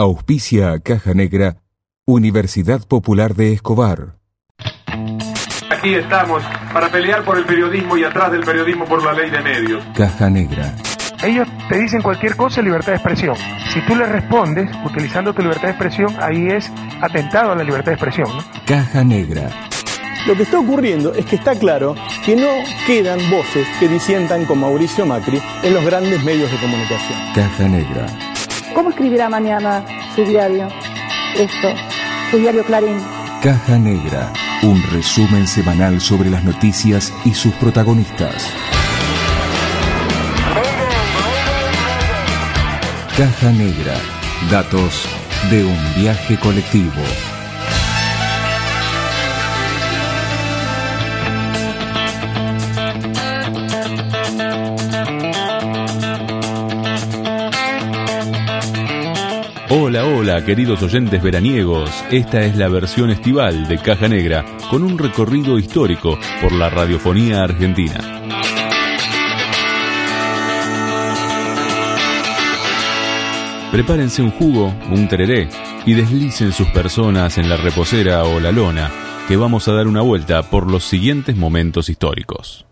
Auspicia a Caja Negra, Universidad Popular de Escobar. Aquí estamos para pelear por el periodismo y atrás del periodismo por la ley de medios. Caja Negra. Ellos te dicen cualquier cosa, libertad de expresión. Si tú les respondes utilizando tu libertad de expresión, ahí es atentado a la libertad de expresión. ¿no? Caja Negra. Lo que está ocurriendo es que está claro que no quedan voces que disientan con Mauricio Macri en los grandes medios de comunicación. Caja Negra. ¿Cómo escribirá mañana su diario? Esto, su diario Clarín. Caja Negra. Un resumen semanal sobre las noticias y sus protagonistas. Caja Negra. Datos de un viaje colectivo. Hola, queridos oyentes veraniegos. Esta es la versión estival de Caja Negra, con un recorrido histórico por la radiofonía argentina. Prepárense un jugo, un tereré, y deslicen sus personas en la reposera o la lona, que vamos a dar una vuelta por los siguientes momentos históricos.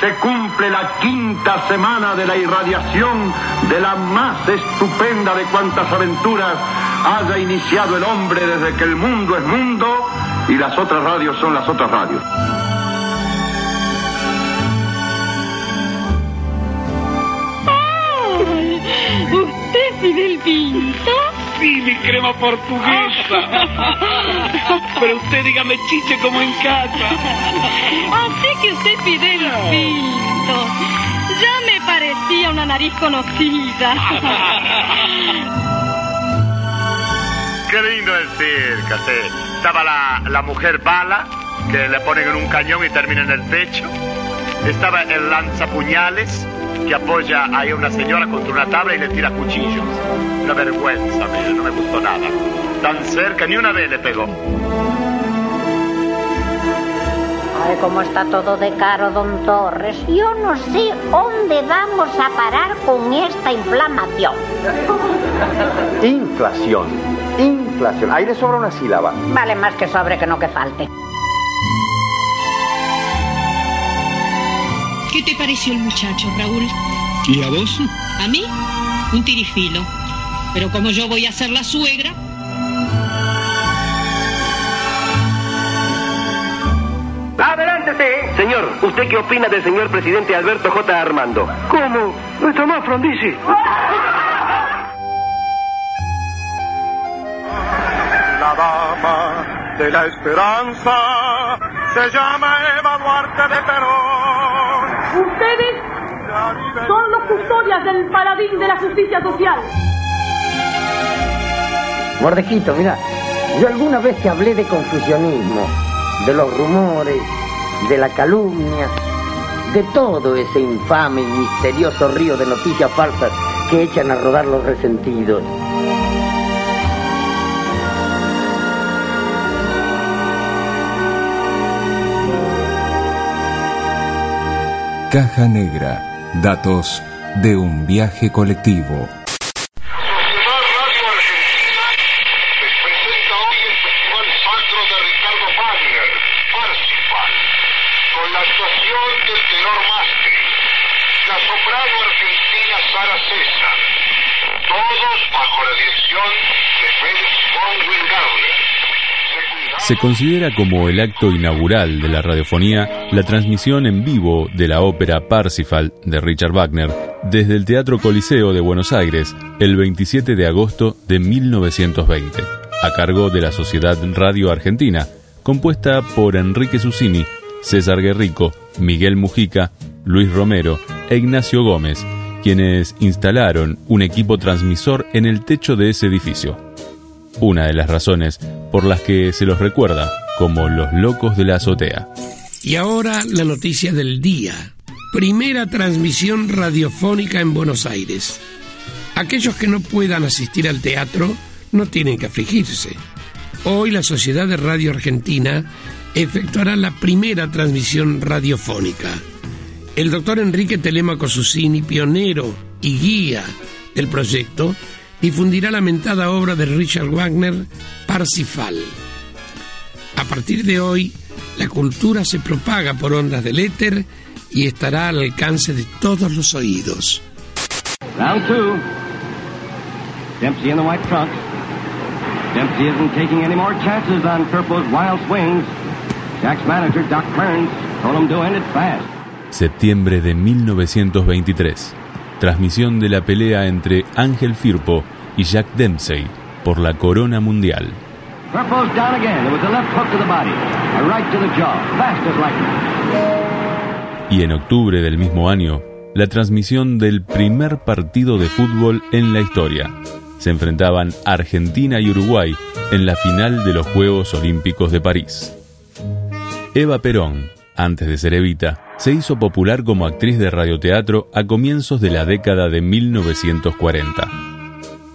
Se cumple la quinta semana de la irradiación de la más estupenda de cuantas aventuras haya iniciado el hombre desde que el mundo es mundo y las otras radios son las otras radios. ¿Usted Fidel Pinto? Sí, mi crema portuguesa. Pero usted dígame chiche como en casa. Así que usted Fidel Pinto. Ya me parecía una nariz conocida. Qué lindo el circo, sí. Estaba la, la mujer bala, que le ponen en un cañón y termina en el pecho. Estaba el lanzapuñales, que apoya ahí a una señora contra una tabla y le tira cuchillos. Una vergüenza, mire, no me gustó nada. Tan cerca, ni una vez le pegó. Ay, cómo está todo de caro, don Torres. Yo no sé dónde vamos a parar con esta inflamación. Inflación. Inflación. Ahí le sobra una sílaba. Vale más que sobre que no que falte. ¿Qué te pareció el muchacho, Raúl? ¿Y a vos? ¿A mí? Un tirifilo. Pero como yo voy a ser la suegra, Adelántese. Señor, ¿usted qué opina del señor presidente Alberto J. Armando? ¿Cómo? Nuestro más Frondizi. La dama de la esperanza se llama Eva Duarte de Perón. Ustedes son los custodias del paladín de la justicia social. Mordejito, mira, yo alguna vez te hablé de confusionismo, de los rumores, de la calumnia, de todo ese infame y misterioso río de noticias falsas que echan a rodar los resentidos. Caja Negra. Datos de un viaje colectivo. con la actuación del tenor Mastri, la soprano argentina Sara César, todos bajo la dirección de Félix von Wingardner. Se considera como el acto inaugural de la radiofonía la transmisión en vivo de la ópera Parsifal de Richard Wagner desde el Teatro Coliseo de Buenos Aires el 27 de agosto de 1920, a cargo de la Sociedad Radio Argentina, compuesta por Enrique Susini, César Guerrico, Miguel Mujica, Luis Romero e Ignacio Gómez, quienes instalaron un equipo transmisor en el techo de ese edificio. Una de las razones por las que se los recuerda como los locos de la azotea. Y ahora la noticia del día. Primera transmisión radiofónica en Buenos Aires. Aquellos que no puedan asistir al teatro no tienen que afligirse. Hoy la Sociedad de Radio Argentina efectuará la primera transmisión radiofónica. El doctor Enrique Telemaco Susini, pionero y guía del proyecto, difundirá la mentada obra de Richard Wagner, Parsifal. A partir de hoy, la cultura se propaga por ondas del éter y estará al alcance de todos los oídos. Round two. Dempsey in the white trunks. Dempsey isn't taking any more chances on Purple's wild swings. Jack's manager, Doc Burns, told him to end it fast. Septiembre de 1923. Transmisión de la pelea entre Ángel Firpo y Jack Dempsey por la corona mundial. Y en octubre del mismo año, la transmisión del primer partido de fútbol en la historia. Se enfrentaban Argentina y Uruguay en la final de los Juegos Olímpicos de París. Eva Perón, antes de ser Evita, se hizo popular como actriz de radioteatro a comienzos de la década de 1940.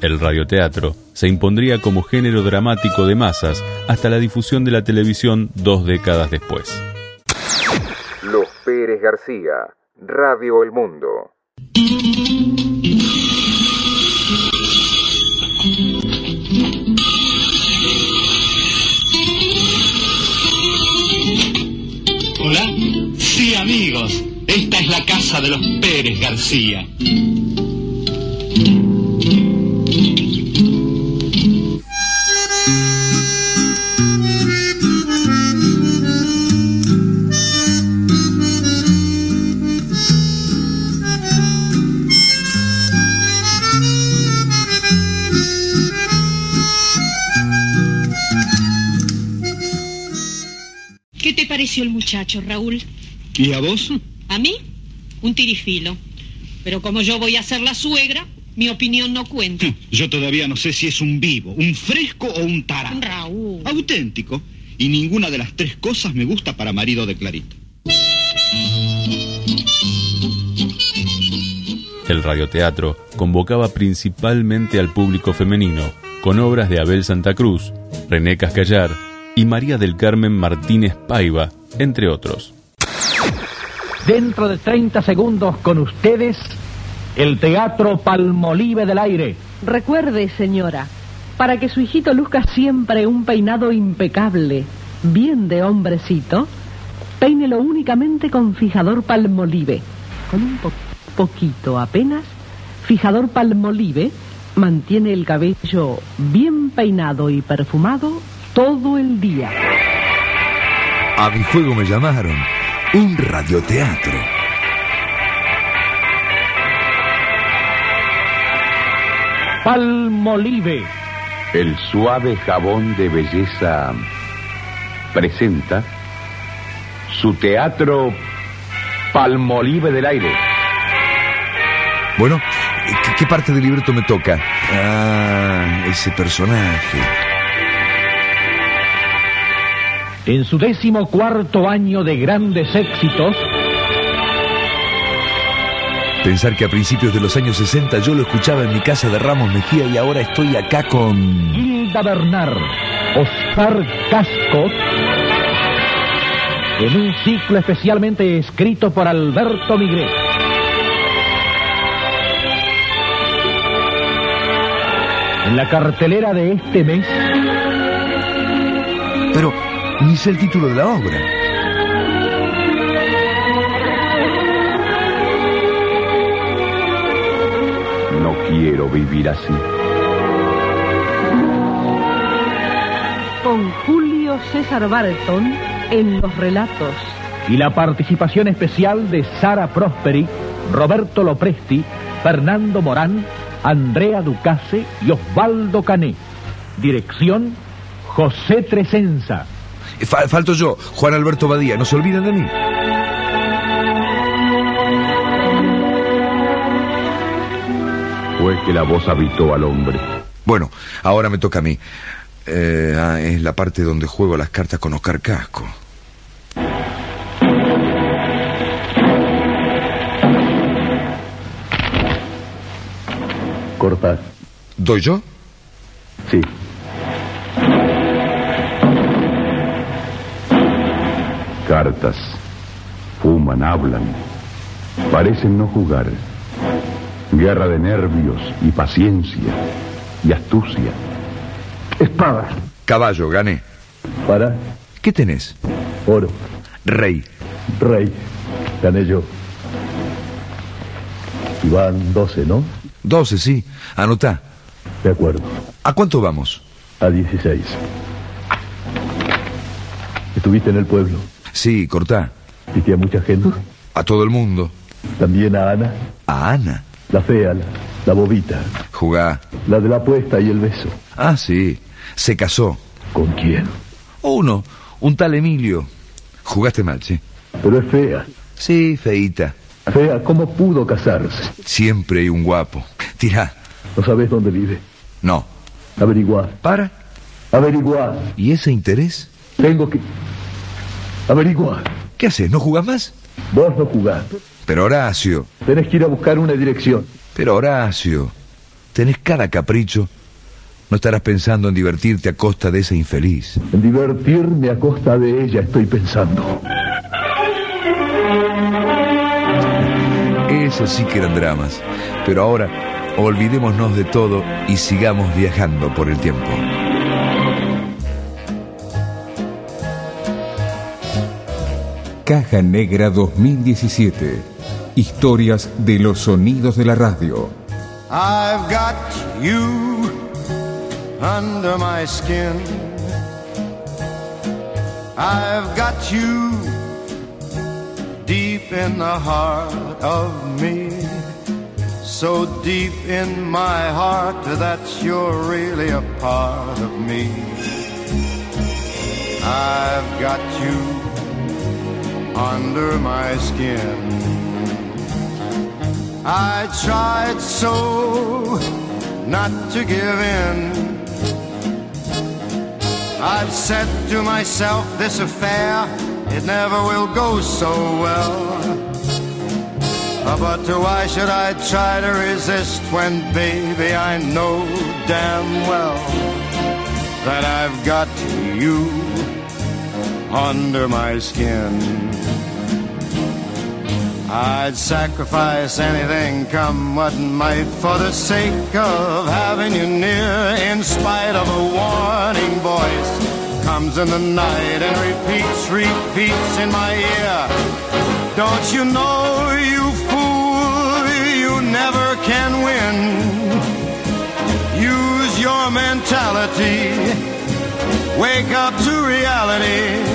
El radioteatro se impondría como género dramático de masas hasta la difusión de la televisión dos décadas después. Los Pérez García, Radio El Mundo. Es la casa de los Pérez García. ¿Qué te pareció el muchacho, Raúl? ¿Y a vos? Tirifilo. Pero como yo voy a ser la suegra, mi opinión no cuenta. Yo todavía no sé si es un vivo, un fresco o un tarado. Raúl. Auténtico. Y ninguna de las tres cosas me gusta para marido de Clarito. El radioteatro convocaba principalmente al público femenino, con obras de Abel Santa Cruz, René Cascallar y María del Carmen Martínez Paiva, entre otros. Dentro de 30 segundos con ustedes, el Teatro Palmolive del Aire. Recuerde, señora, para que su hijito luzca siempre un peinado impecable, bien de hombrecito, peínelo únicamente con fijador palmolive. Con un po- poquito apenas, fijador palmolive mantiene el cabello bien peinado y perfumado todo el día. A mi juego me llamaron. Un radioteatro. Palmolive. El suave jabón de belleza presenta su teatro Palmolive del Aire. Bueno, ¿qué, qué parte del libreto me toca? Ah, ese personaje. En su décimo cuarto año de grandes éxitos, Pensar que a principios de los años 60 yo lo escuchaba en mi casa de Ramos Mejía y ahora estoy acá con... Hilda Bernard, Oscar Casco, en un ciclo especialmente escrito por Alberto Migré. En la cartelera de este mes, Pero ni sé el título de la obra. No quiero vivir así. Con Julio César Barton en los relatos. y la participación especial de Sara Prosperi, Roberto Lopresti, Fernando Morán, Andrea Ducase y Osvaldo Cané. Dirección, José Tresenza. Fa- falto yo, Juan Alberto Badía, no se olviden de mí. Fue que la voz habitó al hombre. Bueno, ahora me toca a mí. Eh, ah, es la parte donde juego las cartas con Oscar Casco. Corta. ¿Doy yo? Sí. Cartas. Fuman, hablan. Parecen no jugar. Guerra de nervios y paciencia y astucia. Espada. Caballo, gané. Para. ¿Qué tenés? Oro. Rey. Rey. Gané yo. Y van 12, ¿no? 12, sí. Anotá. De acuerdo. ¿A cuánto vamos? A 16. ¿Estuviste en el pueblo? Sí, cortá. ¿Viste a mucha gente? A todo el mundo. ¿También a Ana? ¿A Ana? La fea, la, la bobita. Jugá. La de la apuesta y el beso. Ah, sí. Se casó. ¿Con quién? Uno. Un tal Emilio. Jugaste mal, sí. Pero es fea. Sí, feíta. Fea, ¿cómo pudo casarse? Siempre hay un guapo. Tirá. ¿No sabes dónde vive? No. Averiguar. ¿Para? Averiguar. ¿Y ese interés? Tengo que... Averiguar. ¿Qué haces? ¿No jugás más? Vos no jugás. Pero Horacio. Tenés que ir a buscar una dirección. Pero Horacio. Tenés cada capricho. No estarás pensando en divertirte a costa de esa infeliz. En divertirme a costa de ella estoy pensando. Esos sí que eran dramas. Pero ahora, olvidémonos de todo y sigamos viajando por el tiempo. Caja Negra 2017. Historias de los sonidos de la radio. I've got you under my skin. I've got you deep in the heart of me. So deep in my heart that you're really a part of me. I've got you under my skin. I tried so not to give in. I've said to myself, this affair, it never will go so well. But why should I try to resist when, baby, I know damn well that I've got you under my skin. I'd sacrifice anything, come what might, for the sake of having you near. In spite of a warning voice, comes in the night and repeats, repeats in my ear. Don't you know, you fool, you never can win. Use your mentality, wake up to reality.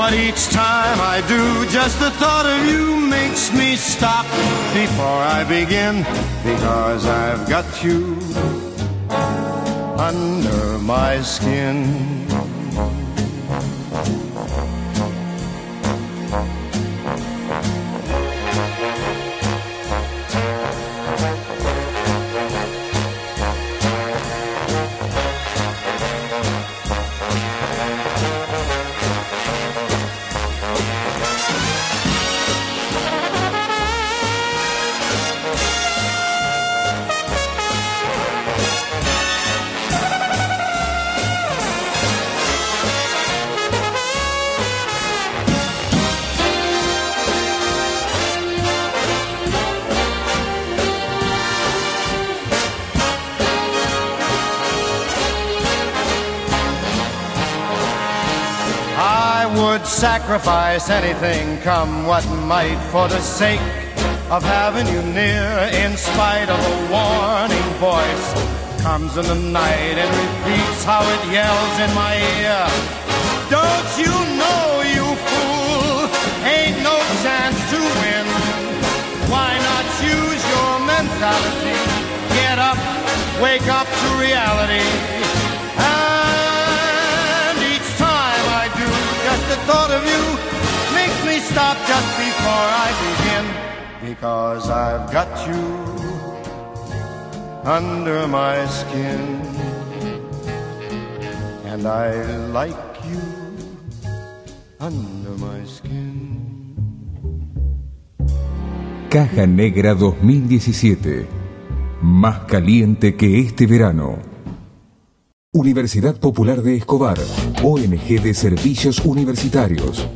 But each time I do, just the thought of you makes me stop before I begin. Because I've got you under my skin. Sacrifice anything, come what might, for the sake of having you near. In spite of a warning voice, comes in the night and repeats how it yells in my ear. Don't you know, you fool, ain't no chance to win. Why not use your mentality? Get up, wake up to reality. Ah. Thought of you makes me stop just before I begin. Because I've got you under my skin. And I like you under my skin. Caja Negra 2017. Más caliente que este verano. Universidad Popular de Escobar. ONG de Servicios Universitarios.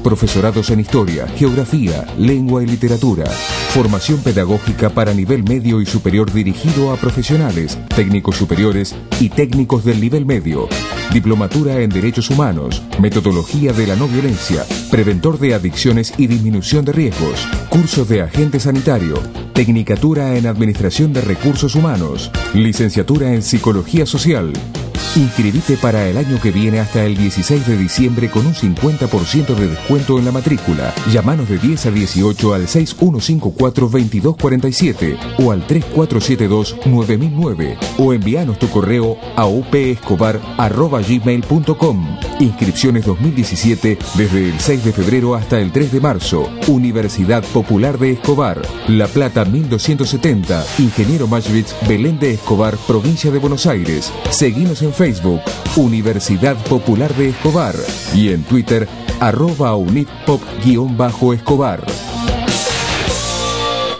Profesorados en historia, geografía, lengua y literatura, formación pedagógica para nivel medio y superior dirigido a profesionales, técnicos superiores y técnicos del nivel medio, diplomatura en derechos humanos, metodología de la no violencia, preventor de adicciones y disminución de riesgos, curso de agente sanitario, tecnicatura en administración de recursos humanos, licenciatura en psicología social, Inscribite para el año que viene hasta el 16 de diciembre con un 50% de descuento en la matrícula. Llámanos de 10 a 18 al 6154-2247 o al 3472-9009 o envíanos tu correo a upescobar.gmail.com. Inscripciones 2017 desde el 6 de febrero hasta el 3 de marzo. Universidad Popular de Escobar. La Plata 1270. Ingeniero Mashvitz, Belén de Escobar, provincia de Buenos Aires. Seguimos en Facebook, Universidad Popular de Escobar, y en Twitter, arroba unitpop-escobar.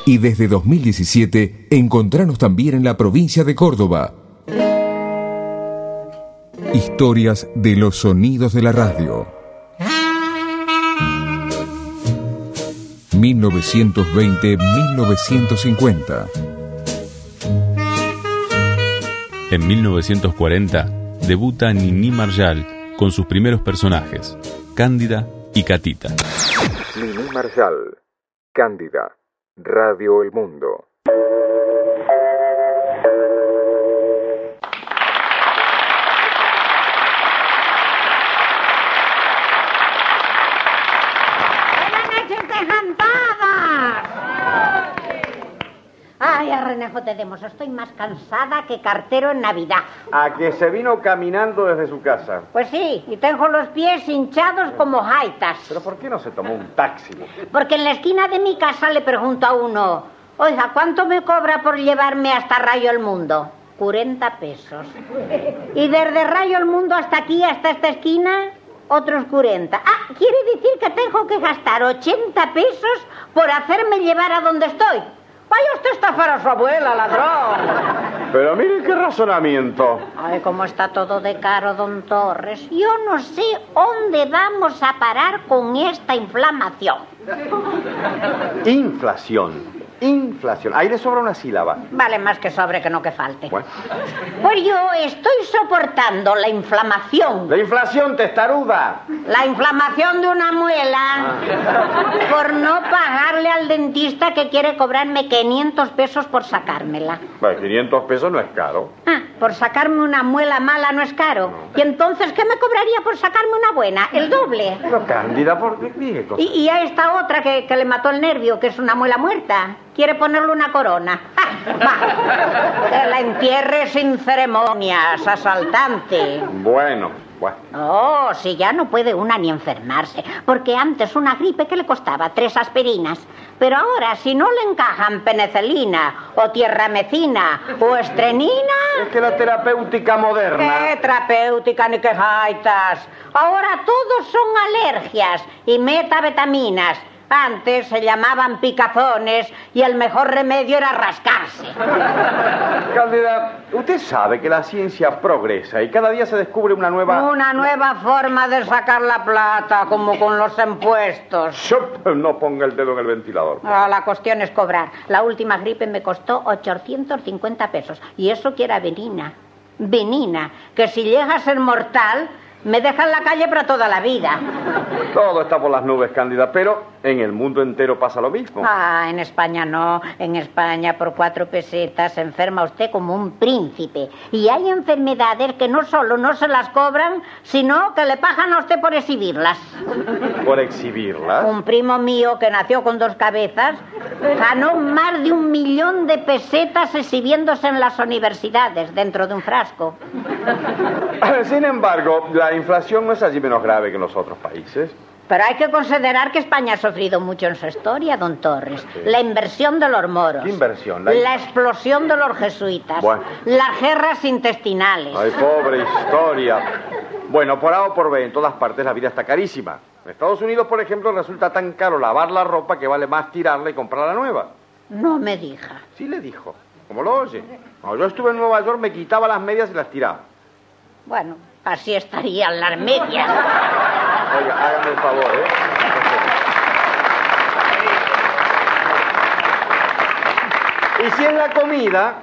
Y desde 2017, encontranos también en la provincia de Córdoba. Historias de los sonidos de la radio. 1920-1950. En 1940 debuta Nini Marjal con sus primeros personajes, Cándida y Catita. Nini Marjal, Cándida, Radio El Mundo. Ay, a Renejo te demos, estoy más cansada que cartero en Navidad. A que se vino caminando desde su casa. Pues sí, y tengo los pies hinchados como jaitas. ¿Pero por qué no se tomó un taxi? Porque en la esquina de mi casa le pregunto a uno, oiga, ¿cuánto me cobra por llevarme hasta Rayo el Mundo? 40 pesos. Y desde Rayo el Mundo hasta aquí, hasta esta esquina, otros 40. Ah, quiere decir que tengo que gastar 80 pesos por hacerme llevar a donde estoy. Vaya usted a estafar a su abuela, ladrón. Pero mire qué razonamiento. Ay, cómo está todo de caro, don Torres. Yo no sé dónde vamos a parar con esta inflamación. Inflación. Inflación. Ahí le sobra una sílaba. Vale más que sobre que no que falte. Bueno. Pues yo estoy soportando la inflamación. La inflación testaruda. La inflamación de una muela por no pagarle al dentista que quiere cobrarme 500 pesos por sacármela. Bueno, 500 pesos no es caro. Ah, por sacarme una muela mala no es caro. ¿Y entonces qué me cobraría por sacarme una buena? El doble. Pero Cándida, ¿por qué? Mire, cosa. Y, y a esta otra que, que le mató el nervio, que es una muela muerta, quiere ponerle una corona. Va, que la entierre sin ceremonias, asaltante. Bueno, bueno. Oh, si ya no puede una ni enfermarse, porque antes una gripe que le costaba tres aspirinas, pero ahora si no le encajan penicilina o tierramecina o estrenina... Es que la terapéutica moderna... ¡Qué terapéutica ni qué jaitas! Ahora todos son alergias y metabetaminas. Antes se llamaban picazones y el mejor remedio era rascarse. Cándida, usted sabe que la ciencia progresa y cada día se descubre una nueva... Una nueva forma de sacar la plata, como con los impuestos. No ponga el dedo en el ventilador. Ah, la cuestión es cobrar. La última gripe me costó 850 pesos. Y eso que era venina. Venina. Que si llega a ser mortal, me deja en la calle para toda la vida. Todo está por las nubes, Cándida, pero en el mundo entero pasa lo mismo. Ah, en España no. En España por cuatro pesetas se enferma usted como un príncipe. Y hay enfermedades que no solo no se las cobran, sino que le pagan a usted por exhibirlas. ¿Por exhibirlas? Un primo mío que nació con dos cabezas ganó más de un millón de pesetas exhibiéndose en las universidades dentro de un frasco. Sin embargo, la inflación no es allí menos grave que en los otros países. Pero hay que considerar que España ha sufrido mucho en su historia, don Torres. La inversión de los moros. ¿Qué inversión? La... La explosión de los jesuitas. Bueno. Las guerras intestinales. Ay, pobre historia. Bueno, por A o por B, en todas partes la vida está carísima. En Estados Unidos, por ejemplo, resulta tan caro lavar la ropa que vale más tirarla y comprarla nueva. No me diga. Sí le dijo. ¿Cómo lo oye? Cuando yo estuve en Nueva York me quitaba las medias y las tiraba. Bueno, Así estarían las medias. Oiga, hágame el favor, ¿eh? Y si en la comida,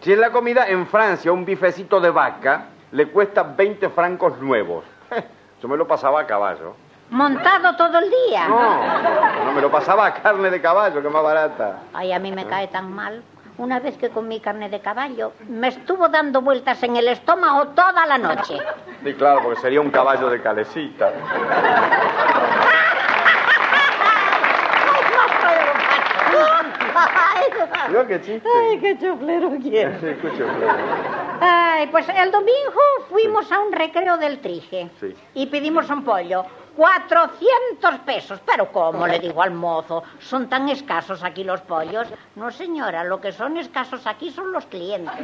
si en la comida en Francia un bifecito de vaca le cuesta 20 francos nuevos. Yo me lo pasaba a caballo. ¿Montado todo el día? No, no me lo pasaba a carne de caballo, que más barata. Ay, a mí me cae tan mal. Una vez que comí carne de caballo, me estuvo dando vueltas en el estómago toda la noche. Sí, claro, porque sería un caballo de calecita. Yo qué chiste. Ay, qué choflero quiero. Sí, qué choflero. Ay, pues el domingo fuimos a un recreo del Trige Sí. y pedimos un pollo. 400 pesos. Pero ¿cómo? Le digo al mozo. ¿Son tan escasos aquí los pollos? No, señora, lo que son escasos aquí son los clientes.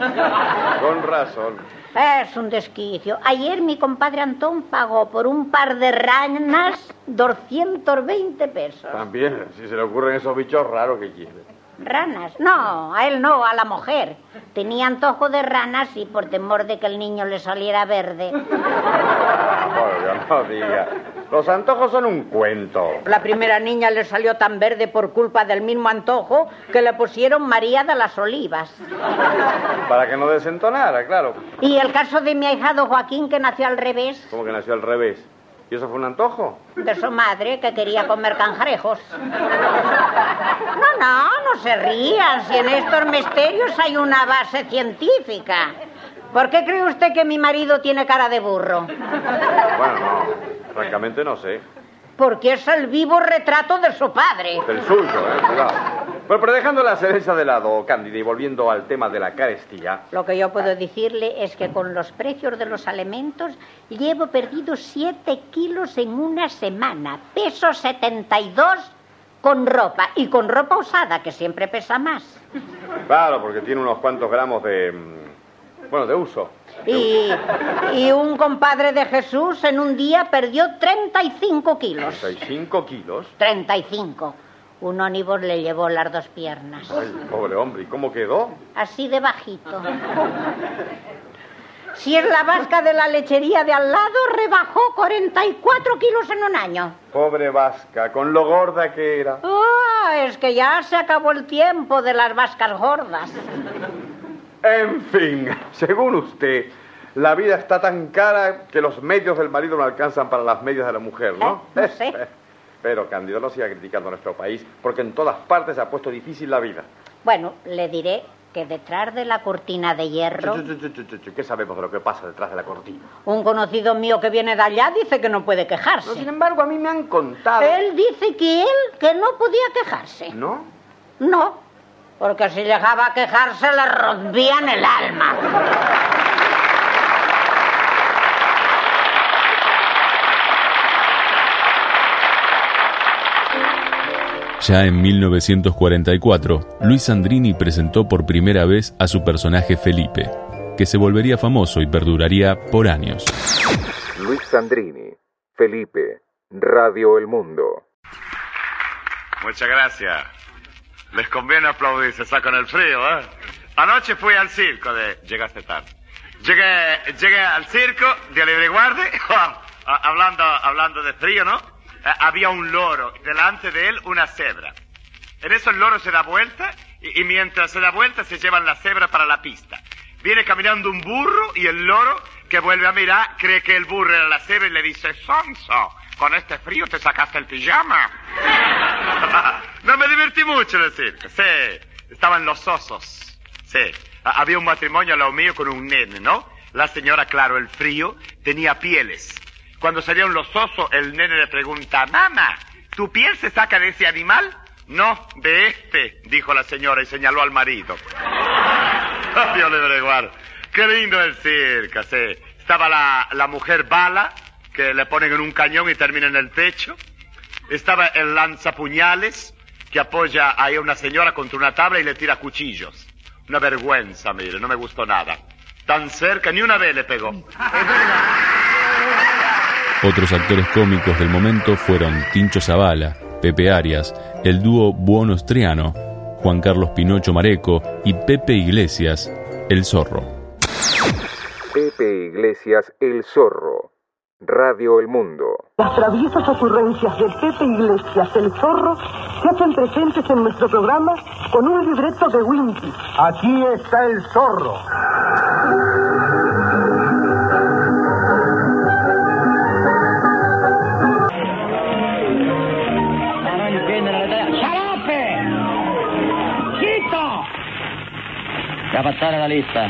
Con razón. Es un desquicio. Ayer mi compadre Antón pagó por un par de ranas 220 pesos. También, si se le ocurren esos bichos raros que quiere. ¿Ranas? No, a él no, a la mujer. Tenía antojo de ranas y por temor de que el niño le saliera verde. Oiga, no diga. Los antojos son un cuento. La primera niña le salió tan verde por culpa del mismo antojo que le pusieron María de las Olivas. Para que no desentonara, claro. Y el caso de mi ahijado Joaquín que nació al revés, Como que nació al revés. ¿Y eso fue un antojo? de su madre que quería comer cangrejos. No, no, no se rían, si en estos misterios hay una base científica. ¿Por qué cree usted que mi marido tiene cara de burro? Bueno, no. Francamente no sé. Porque es el vivo retrato de su padre. El suyo, ¿eh? Cuidado. Bueno, pero dejando la cereza de lado, Cándida, y volviendo al tema de la carestía, Lo que yo puedo decirle es que con los precios de los alimentos llevo perdido 7 kilos en una semana. Peso 72 con ropa. Y con ropa usada, que siempre pesa más. claro, porque tiene unos cuantos gramos de... mm, Bueno, de uso. Y, y un compadre de Jesús en un día perdió 35 kilos. 35 kilos. 35. Un ónibus le llevó las dos piernas. Ay, pobre hombre, ¿y cómo quedó? Así de bajito. Si es la vasca de la lechería de al lado, rebajó 44 kilos en un año. Pobre Vasca, con lo gorda que era. Ah, es que ya se acabó el tiempo de las vascas gordas. En fin, según usted, la vida está tan cara que los medios del marido no alcanzan para las medias de la mujer, ¿no? No sé. Pero Cándido no siga criticando a nuestro país, porque en todas partes se ha puesto difícil la vida. Bueno, le diré que detrás de la cortina de hierro, ¿Qué sabemos de lo que pasa detrás de la cortina? un conocido mío que viene de allá dice que no puede quejarse. sin embargo, a mí me han contado. Él dice que él que no podía quejarse. ¿No? No, porque si llegaba a quejarse le rompían el alma. Ya en 1944, Luis Sandrini presentó por primera vez a su personaje Felipe, que se volvería famoso y perduraría por años. Luis Sandrini, Felipe, Radio El Mundo. Muchas gracias. Les conviene aplaudir, se sacan el frío, ¿eh? Anoche fui al circo de... Llegaste tarde. Llegué, llegué al circo de Libre Guardia, hablando, hablando de frío, ¿no? Eh, había un loro, delante de él una cebra. En eso el loro se da vuelta y, mientras se da vuelta se llevan la cebra para la pista. Viene caminando un burro y el loro, que vuelve a mirar, cree que el burro era la cebra y le dice, Sonso, con este frío te sacaste el pijama. no me divertí mucho en el sí. Estaban los osos, sí. Ha- Había un matrimonio al lado mío con un nene, ¿no? La señora, claro, el frío, tenía pieles. Cuando salieron los osos, el nene le pregunta, mamá, ¿tu piel se saca de ese animal? No, de este, dijo la señora y señaló al marido. Dios le breguar. Qué lindo el circo, sí. Estaba la, la mujer bala, que le ponen en un cañón y termina en el pecho. Estaba el lanzapuñales, que apoya ahí a una señora contra una tabla y le tira cuchillos. Una vergüenza, mire, no me gustó nada. Tan cerca, ni una vez le pegó. Otros actores cómicos del momento fueron Tincho Zavala, Pepe Arias, el dúo Buono Striano, Juan Carlos Pinocho Mareco y Pepe Iglesias, El Zorro. Pepe Iglesias El Zorro. Radio El Mundo. Las traviesas ocurrencias del Pepe Iglesias, el zorro, se hacen presentes en nuestro programa con un libreto de Winky. Aquí está el zorro. Ya passare la lista.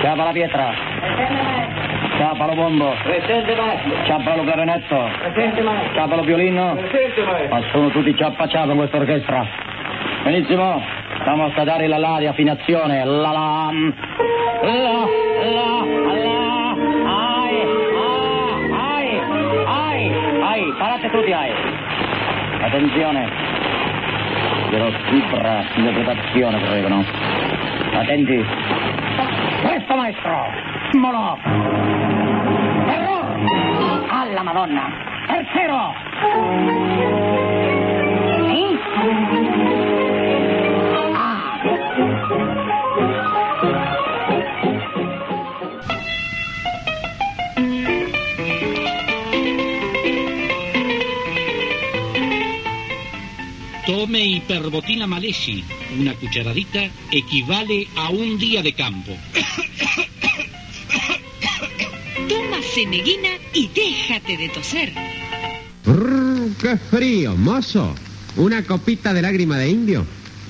Chiapa la pietra. Chiapa lo bombo. Presente maestro. Chiapa lo clarinetto. Presente maestro. Chiapa lo violino. Presente maestro. Ma sono tutti ciappa in questa orchestra. Benissimo. Stiamo a dare la la di affinazione. La la. La la la. Ai. Ai. Ai. Ai. Parate tutti ai. Attenzione. Quiero cifra interpretazione, prego, no? Attenti. Questo maestro! Molo! Errore! Alla Madonna! Tercero! Sì? Tome hiperbotina malesi. Una cucharadita equivale a un día de campo. Toma ceneguina y déjate de toser. ¡Qué frío, mozo! ¿Una copita de lágrima de indio?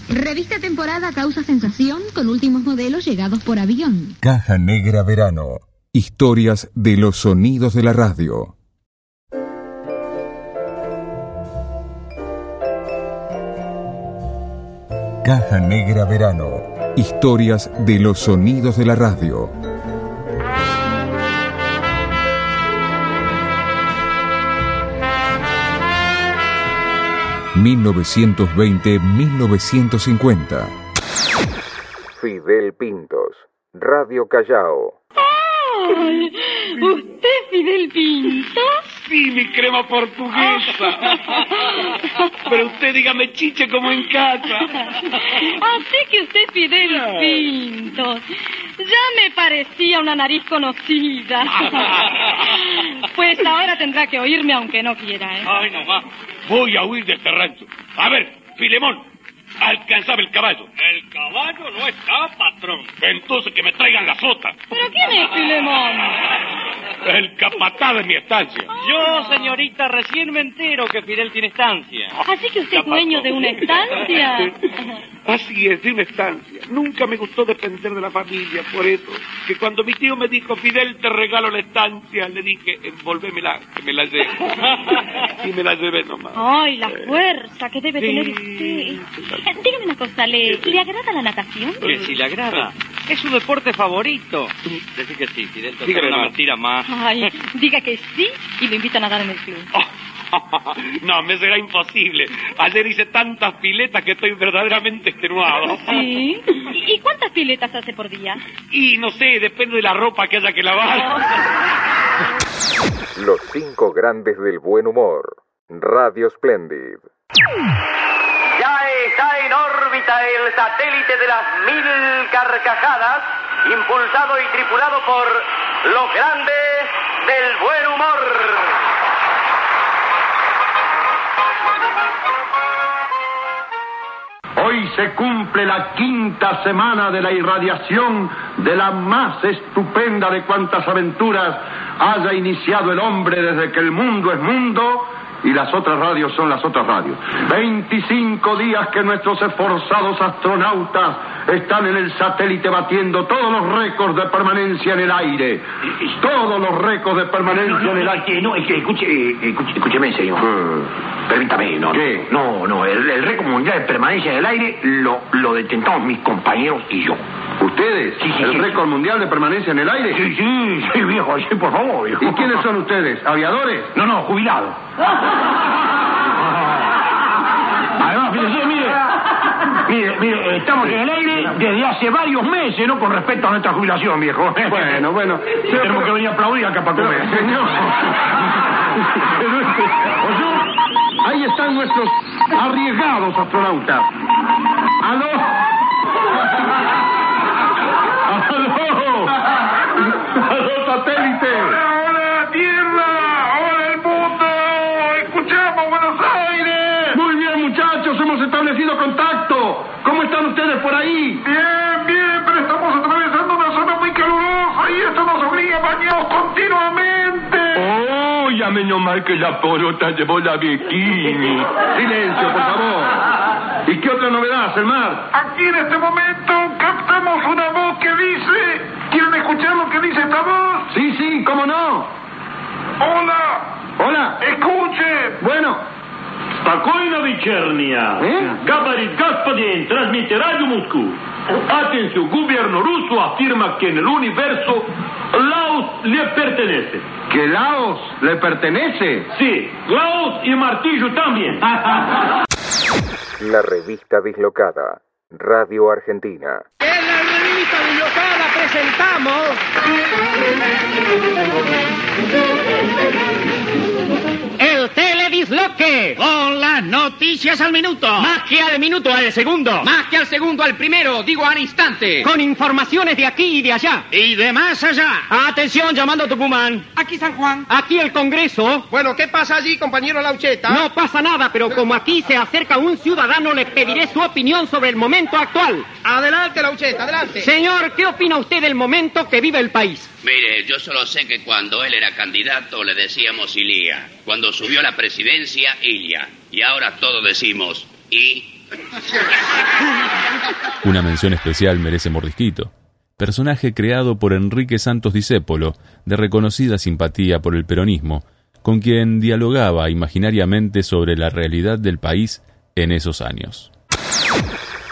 Revista temporada causa sensación con últimos modelos llegados por avión. Caja Negra Verano. Historias de los sonidos de la radio. Caja Negra Verano. Historias de los sonidos de la radio. ...1920-1950... Fidel Pintos... Radio Callao... Ay, ¿Usted, Fidel Pinto? Sí, mi crema portuguesa. Pero usted dígame chiche como en casa. Así que usted, Fidel Pinto. Ya me parecía una nariz conocida. Pues ahora tendrá que oírme aunque no quiera, ¿eh? Ay, no va. Voy a huir de este rancho. A ver, Filemón, alcanzaba el caballo. El caballo no está, patrón. Entonces que me traigan la sota. ¿Pero quién es Filemón? El capataz de mi estancia. Yo, señorita, recién me entero que Fidel tiene estancia. Así que usted es dueño de una estancia. Así es, de una estancia. Nunca me gustó depender de la familia, por eso, que cuando mi tío me dijo, Fidel, te regalo la estancia, le dije, envolvémela, que me la lleve. y me la llevé nomás. Ay, la fuerza que debe Sí. tener usted. Dígame una cosa, ¿le, ¿le agrada la natación? Que si le agrada. Es su deporte favorito. Decir que sí, Fidel, te Dígame una más. mentira más. Ay, diga que sí y lo invito a nadar en el club. no, me será imposible. Ayer hice tantas piletas que estoy verdaderamente extenuado. ¿Sí? ¿Y y cuántas piletas hace por día? Y no sé, depende de la ropa que haya que lavar. Los cinco grandes del buen humor. Radio Splendid. Está en órbita el satélite de las mil carcajadas, impulsado y tripulado por los grandes del buen humor. Hoy se cumple la quinta semana de la irradiación de la más estupenda de cuantas aventuras haya iniciado el hombre desde que el mundo es mundo y las otras radios son las otras radios. 25 días que nuestros esforzados astronautas están en el satélite batiendo todos los récords de permanencia en el aire. Todos los récords de permanencia en el aire. No, es que escuche, eh, escuche- escúcheme, señor. Permítame, no. ¿Qué? No, no, el, el récord mundial de permanencia en el aire lo, lo detentamos mis compañeros y yo. ¿Ustedes? Sí, sí, ¿El sí. récord mundial de permanencia en el aire? Sí, sí, sí, viejo, sí, por favor, viejo. ¿Y quiénes son ustedes? ¿Aviadores? No, no, jubilado. Además, fíjese, mire, mire, mire, estamos en el aire desde hace varios meses, ¿no? Con respecto a nuestra jubilación, viejo. Bueno, bueno. Tenemos que venir a aplaudir acá para comer. Señor. Oye, ahí están nuestros arriesgados astronautas. ¡Aló! Ahí? Bien, bien, pero estamos atravesando una zona muy calurosa y esto nos obliga a bañarnos continuamente. Oh, ya menos mal que la porota llevó la bikini. Silencio, por favor. ¿Y qué otra novedad, Selmar? Aquí en este momento captamos una voz que dice... ¿Quieren escuchar lo que dice esta voz? Sí, sí, ¿cómo no? Hola. Hola. Escuche. Bueno. Spokojna вечерня. Говорит господин, transmite Radio Moscú. Atención, gobierno ruso afirma que en el universo Laos le pertenece. ¿Que Laos le pertenece? Sí, Laos y Martillo también. La revista dislocada. Radio Argentina. En la revista dislocada presentamos... Teledisloque. Con las noticias al minuto. Más que al minuto, al segundo. Más que al segundo, al primero, digo al instante. Con informaciones de aquí y de allá. Y de más allá. Atención, llamando a Tucumán. Aquí San Juan. Aquí el Congreso. Bueno, ¿qué pasa allí, compañero Laucheta? No pasa nada, pero como aquí se acerca un ciudadano, le pediré su opinión sobre el momento actual. Adelante, Laucheta, adelante. Señor, ¿qué opina usted del momento que vive el país? Mire, yo solo sé que cuando él era candidato le decíamos Ilía. Cuando subió a la presidencia, Ilia. Y ahora todos decimos I. Una mención especial merece Mordisquito, personaje creado por Enrique Santos Discépolo, de reconocida simpatía por el peronismo, con quien dialogaba imaginariamente sobre la realidad del país en esos años.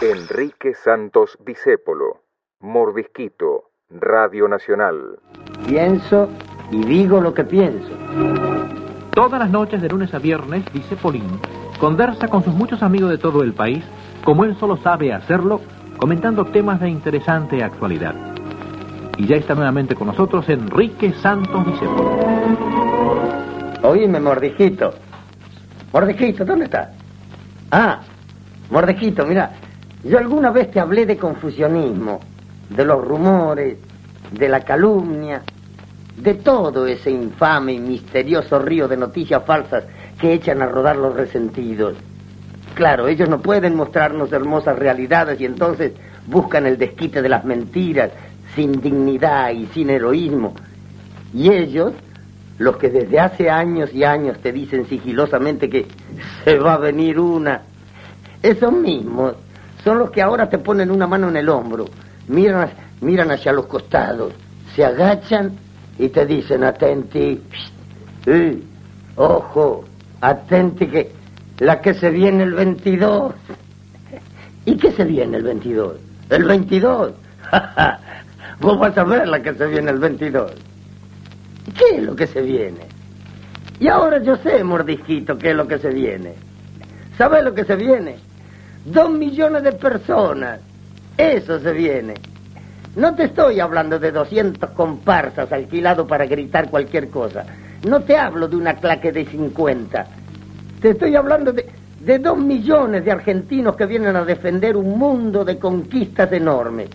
Enrique Santos Discépolo. Mordisquito. Radio Nacional. Pienso y digo lo que pienso. Todas las noches de lunes a viernes, dice Polín, conversa con sus muchos amigos de todo el país, como él solo sabe hacerlo, comentando temas de interesante actualidad. Y ya está nuevamente con nosotros Enrique Santos Discépolo. Oíme, Mordijito. Mordijito, ¿dónde estás? Ah, Mordejito, mira, yo alguna vez te hablé de confusionismo, de los rumores, de la calumnia, de todo ese infame y misterioso río de noticias falsas que echan a rodar los resentidos. Claro, ellos no pueden mostrarnos hermosas realidades y entonces buscan el desquite de las mentiras, sin dignidad y sin heroísmo. Y ellos, los que desde hace años y años te dicen sigilosamente que se va a venir una, esos mismos son los que ahora te ponen una mano en el hombro, miran, miran hacia los costados, se agachan y te dicen, atenti, eh, ojo, atenti que la que se viene el 22. ¿Y qué se viene el 22? El 22. Vos vas a ver la que se viene el 22. ¿Qué es lo que se viene? Y ahora yo sé, mordisquito, qué es lo que se viene. ¿Sabes lo que se viene? Dos millones de personas. Eso se viene. No te estoy hablando de 200 comparsas alquilados para gritar cualquier cosa. No te hablo de una claque de 50. Te estoy hablando de, de dos millones de argentinos que vienen a defender un mundo de conquistas enormes,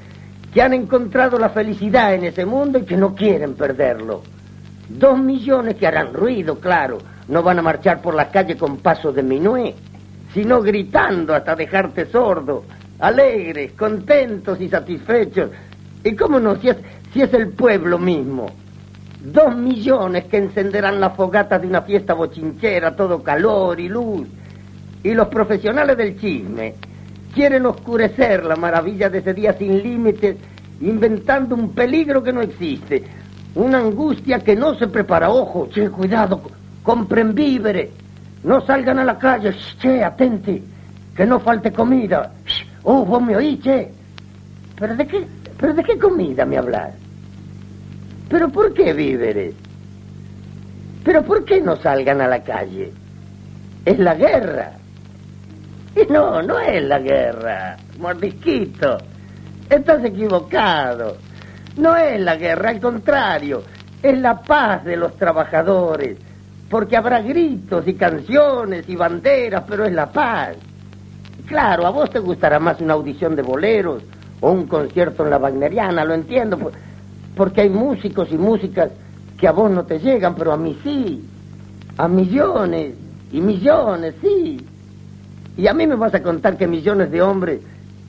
que han encontrado la felicidad en ese mundo y que no quieren perderlo. Dos millones que harán ruido, claro. No van a marchar por la calle con pasos de minué, sino gritando hasta dejarte sordo, alegres, contentos y satisfechos. ¿Y cómo no? Si es, si es el pueblo mismo. Dos millones que encenderán las fogatas de una fiesta bochinchera, todo calor y luz. Y los profesionales del chisme quieren oscurecer la maravilla de ese día sin límites, inventando un peligro que no existe, una angustia que no se prepara. Ojo, che, cuidado, compren víveres, no salgan a la calle, che, atenti, que no falte comida. Oh, vos me oís, che. ¿Pero de qué, pero de qué comida me hablas? ¿Pero por qué víveres? ¿Pero por qué no salgan a la calle? Es la guerra. Y no, no es la guerra, mordisquito. Estás equivocado. No es la guerra, al contrario, es la paz de los trabajadores. Porque habrá gritos y canciones y banderas, pero es la paz. Claro, a vos te gustará más una audición de boleros o un concierto en la Wagneriana, lo entiendo, porque hay músicos y músicas que a vos no te llegan, pero a mí sí. A millones y millones, sí. Y a mí me vas a contar que millones de hombres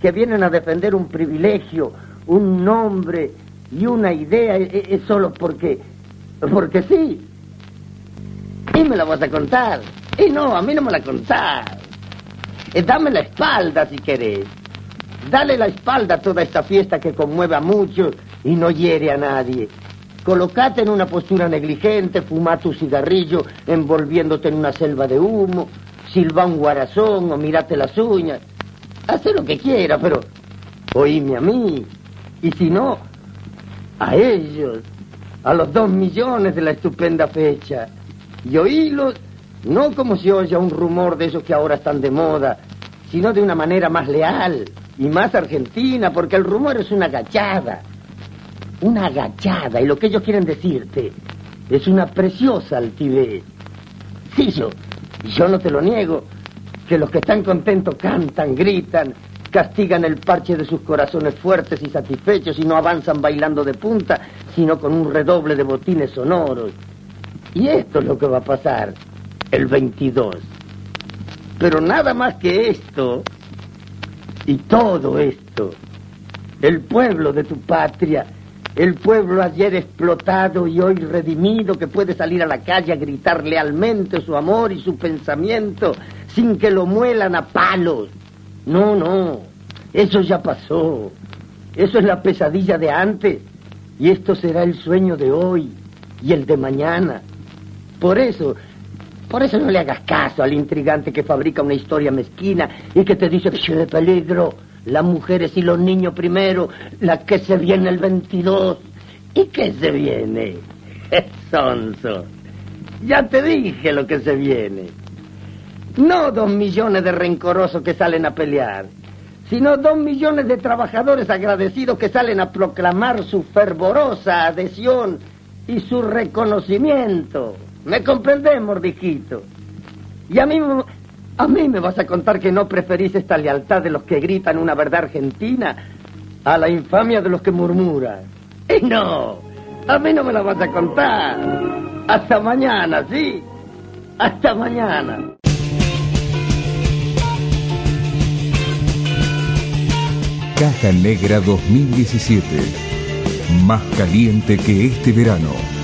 que vienen a defender un privilegio, un nombre y una idea es, es solo porque, porque sí. Y me la vas a contar. Y no, a mí no me la contás. Eh, dame la espalda si querés. Dale la espalda a toda esta fiesta que conmueve a muchos y no hiere a nadie. Colocate en una postura negligente, fuma tu cigarrillo envolviéndote en una selva de humo, silba un guarazón o mirate las uñas. Haz lo que quiera, pero oíme a mí. Y si no, a ellos, a los dos millones de la estupenda fecha. Y oílos no como si oye un rumor de esos que ahora están de moda, sino de una manera más leal y más argentina, porque el rumor es una agachada. Una agachada, y lo que ellos quieren decirte es una preciosa altivez. Sí, yo, yo no te lo niego, que los que están contentos cantan, gritan, castigan el parche de sus corazones fuertes y satisfechos y no avanzan bailando de punta, sino con un redoble de botines sonoros. Y esto es lo que va a pasar el 22. Pero nada más que esto, y todo esto, el pueblo de tu patria, el pueblo ayer explotado y hoy redimido que puede salir a la calle a gritar lealmente su amor y su pensamiento sin que lo muelan a palos. No, no, eso ya pasó. Eso es la pesadilla de antes y esto será el sueño de hoy y el de mañana. Por eso, por eso no le hagas caso al intrigante que fabrica una historia mezquina y que te dice que de peligro. Las mujeres y los niños primero, la que se viene el 22. ¿Y qué se viene? Sonso. Ya te dije lo que se viene. No dos millones de rencorosos que salen a pelear, sino dos millones de trabajadores agradecidos que salen a proclamar su fervorosa adhesión y su reconocimiento. ¿Me comprendés, mordijito? Y a mí, a mí me vas a contar que no preferís esta lealtad de los que gritan una verdad argentina a la infamia de los que murmuran. Y no, a mí no me la vas a contar. Hasta mañana, ¿sí? Hasta mañana. Caja Negra 2017. Más caliente que este verano.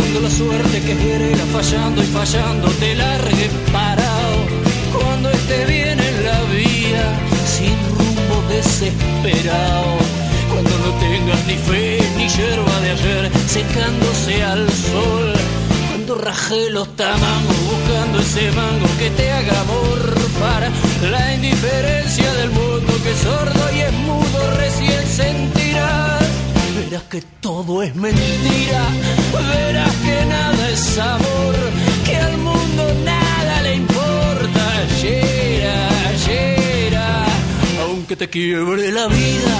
Cuando la suerte que viene fallando y fallando te largue parado. Cuando esté bien en la vía, sin rumbo desesperado. Cuando no tengas ni fe ni hierba de ayer, secándose al sol. Cuando raje los tamangos buscando ese mango que te haga morfar. La indiferencia del mundo que sordo y es mudo recién sentirás. Verás que todo es mentira, verás que nada es amor, que al mundo nada le importa. Llera, llera, aunque te quiebre la vida,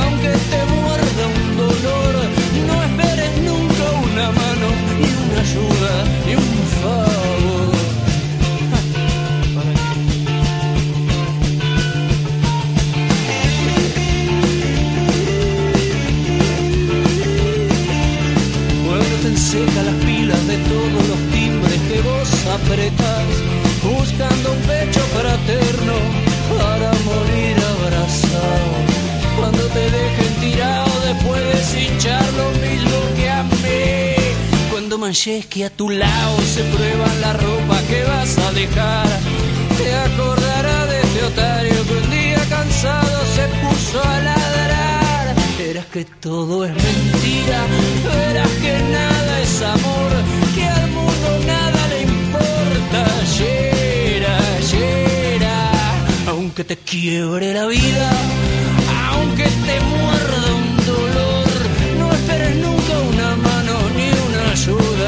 aunque te muerda un dolor, no esperes nunca una mano, ni una ayuda, ni un favor. Enseca las pilas de todos los timbres que vos apretás, buscando un pecho fraterno para morir abrazado. Cuando te dejen tirado después de cinchar lo mismo que a mí. Cuando manches que a tu lado se prueba la ropa que vas a dejar, te acordará de este otario que un día cansado se puso a ladrar. Que todo es mentira, verás que nada es amor, que al mundo nada le importa. Llera, llera, aunque te quiebre la vida, aunque te muerda un dolor, no esperes nunca una mano, ni una ayuda,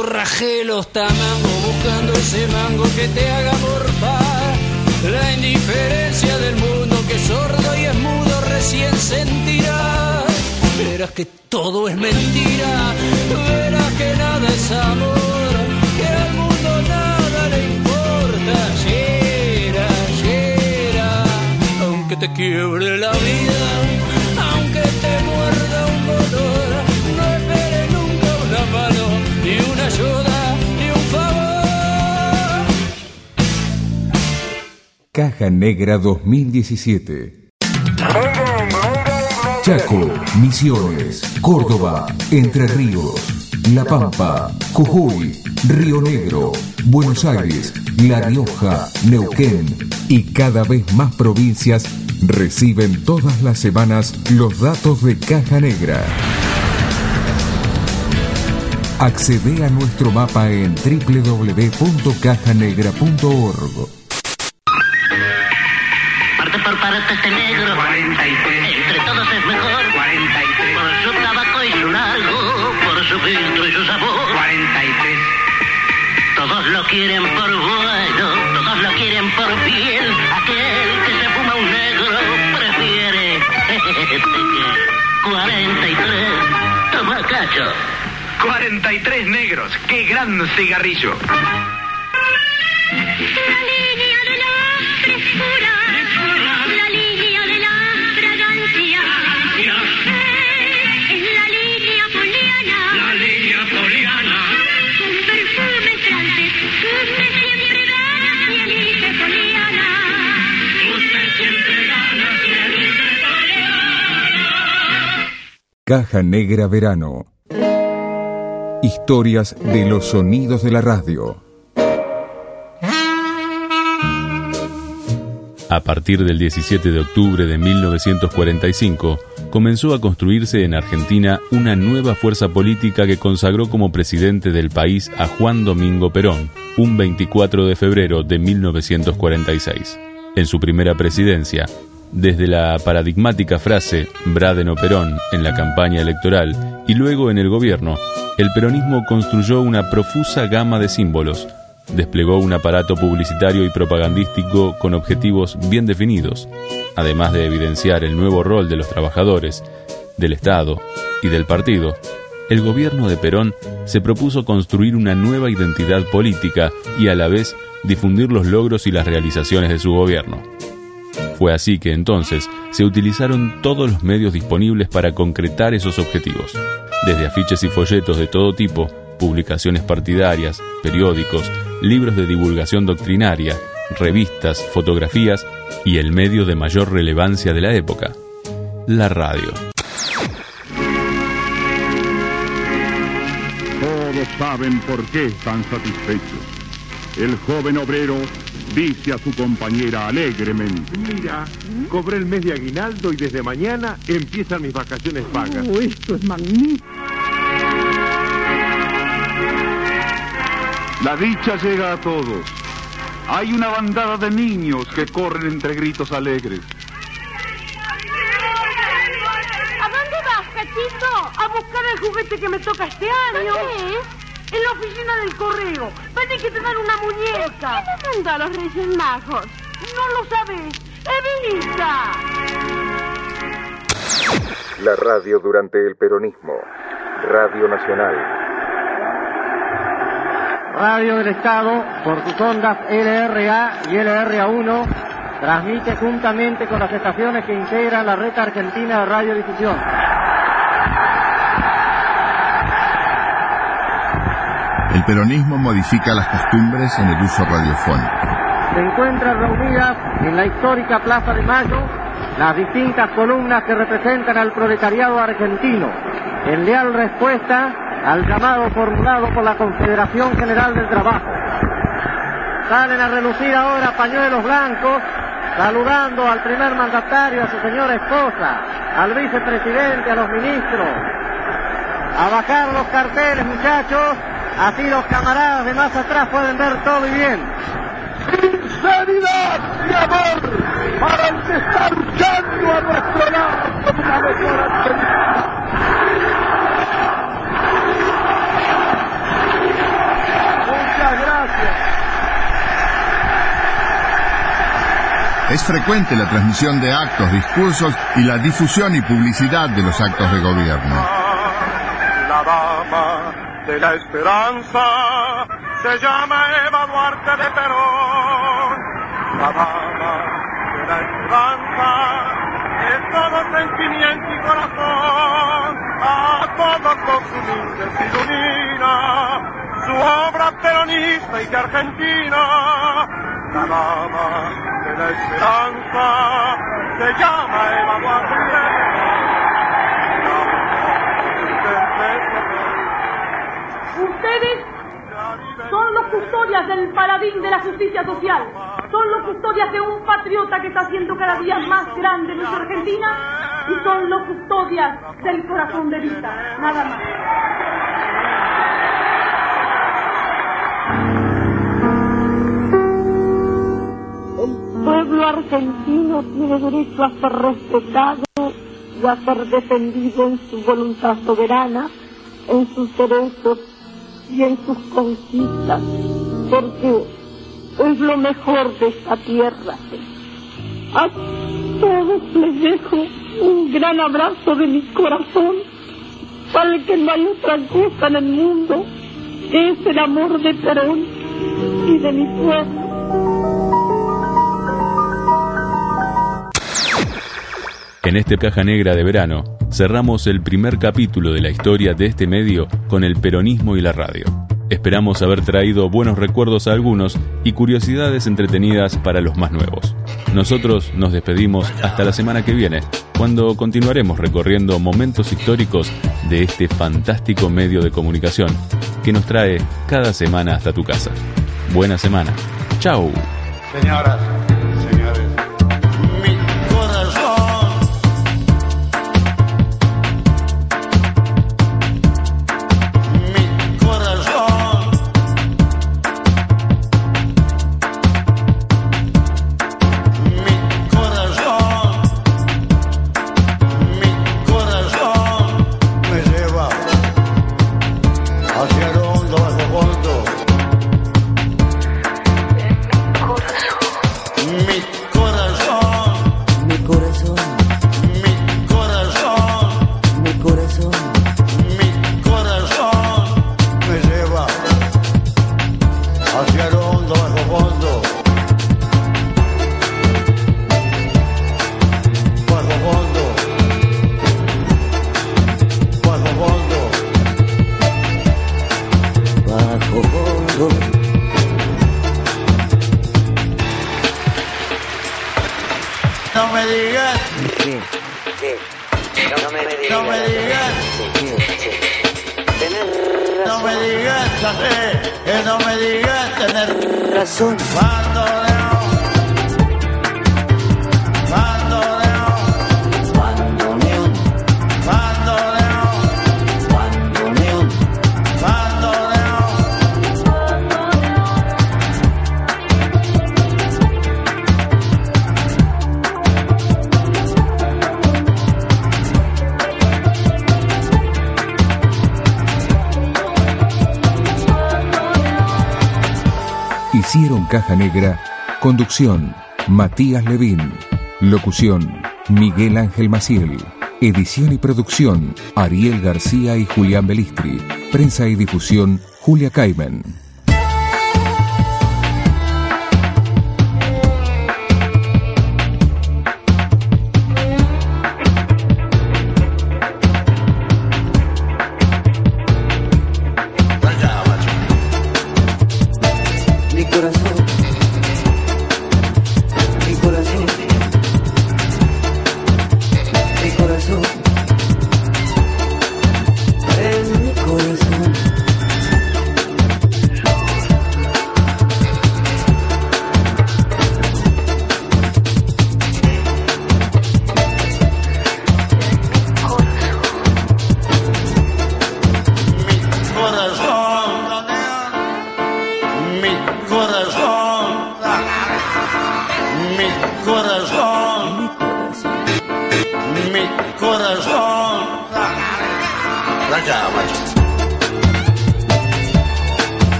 Cuando rajé los tamangos buscando ese mango que te haga morfar. la indiferencia del mundo que sordo y es mudo recién sentirá. Verás que todo es mentira, verás que nada es amor, que al mundo nada le importa. Llera, llera, aunque te quiebre la vida, ayuda, ni un favor. Caja Negra 2017. Chaco, Misiones, Córdoba, Entre Ríos, La Pampa, Jujuy, Río Negro, Buenos Aires, La Rioja, Neuquén y cada vez más provincias reciben todas las semanas los datos de Caja Negra. Accede a nuestro mapa en www.cajanegra.org. Parte por parte este negro. 43. Entre todos es mejor. 43. Por su tabaco y su largo. Por su filtro y su sabor. 43. Todos lo quieren por bueno. Todos lo quieren por bien. Aquel que se fuma un negro prefiere. 43. Toma cacho. 43 negros. ¡Qué gran cigarrillo! La línea de la frescura, la línea de la fragancia, es la línea poliana, la línea poliana, un perfume entrante, usted siempre gana si elige poliana, usted siempre gana si elige poliana. Caja Negra Verano. De los sonidos de la radio. A partir del 17 de octubre de 1945, comenzó a construirse en Argentina una nueva fuerza política que consagró como presidente del país a Juan Domingo Perón, un 24 de febrero de 1946. En su primera presidencia, desde la paradigmática frase Braden o Perón en la campaña electoral y luego en el gobierno, el peronismo construyó una profusa gama de símbolos, desplegó un aparato publicitario y propagandístico con objetivos bien definidos, además de evidenciar el nuevo rol de los trabajadores, del Estado y del partido. El gobierno de Perón se propuso construir una nueva identidad política y a la vez difundir los logros y las realizaciones de su gobierno. Fue así que entonces se utilizaron todos los medios disponibles para concretar esos objetivos, desde afiches y folletos de todo tipo, publicaciones partidarias, periódicos, libros de divulgación doctrinaria, revistas, fotografías y el medio de mayor relevancia de la época, la radio. Todos saben por qué están satisfechos. El joven obrero dice a su compañera alegremente. Mira, cobré el mes de aguinaldo y desde mañana empiezan mis vacaciones pagas. Oh, esto es magnífico. La dicha llega a todos. Hay una bandada de niños que corren entre gritos alegres. ¿A dónde vas, cachito? A buscar el juguete que me toca este año. ¿Dónde En la oficina del correo. Vení que te dan una muñeca. ¿Quién mandó a los Reyes Magos? No lo sabes. ¡Evita! La radio durante el peronismo. Radio Nacional. Radio del Estado, por sus ondas LRA y LRA1, transmite juntamente con las estaciones que integran la red argentina de radiodifusión. El peronismo modifica las costumbres en el uso radiofónico. Se encuentran reunidas en la histórica Plaza de Mayo las distintas columnas que representan al proletariado argentino, en leal respuesta al llamado formulado por la Confederación General del Trabajo. Salen a relucir ahora pañuelos blancos, saludando al primer mandatario, a su señora esposa, al vicepresidente, a los ministros. A bajar los carteles, muchachos, así los camaradas de más atrás pueden ver todo y bien. ¡Sinceridad y amor para el que está luchando a nuestro lado por una mejor Argentina! Muchas gracias. Es frecuente la transmisión de actos, discursos y la difusión y publicidad de los actos de gobierno. La dama de la esperanza se llama Eva Duarte de Perón. La dama de la esperanza es todo sentimiento y corazón. A todos los humildes ilumina su obra peronista y de Argentina. La dama de la esperanza se llama Eva Duarte de Ustedes son los custodias del paladín de la justicia social. Son los custodias de un patriota que está haciendo cada día más grande nuestra Argentina y son los custodias del corazón de vida. Nada más. El pueblo argentino tiene derecho a ser respetado y a ser defendido en su voluntad soberana, en sus derechos y en sus conquistas, porque es lo mejor de esta tierra. A todos les dejo un gran abrazo de mi corazón, para que no hay otra cosa en el mundo que es el amor de Perón y de mi pueblo. En este caja negra de verano, cerramos el primer capítulo de la historia de este medio con el peronismo y la radio. Esperamos haber traído buenos recuerdos a algunos y curiosidades entretenidas para los más nuevos. Nosotros nos despedimos hasta la semana que viene, cuando continuaremos recorriendo momentos históricos de este fantástico medio de comunicación que nos trae cada semana hasta tu casa. Buena semana. Chau. Señoras, tener razón. Caja Negra. Conducción, Matías Levín. Locución, Miguel Ángel Maciel. Edición y producción, Ariel García y Julián Belistri. Prensa y difusión, Julia Caimen.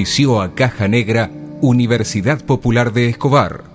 Auspició a Caja Negra Universidad Popular de Escobar.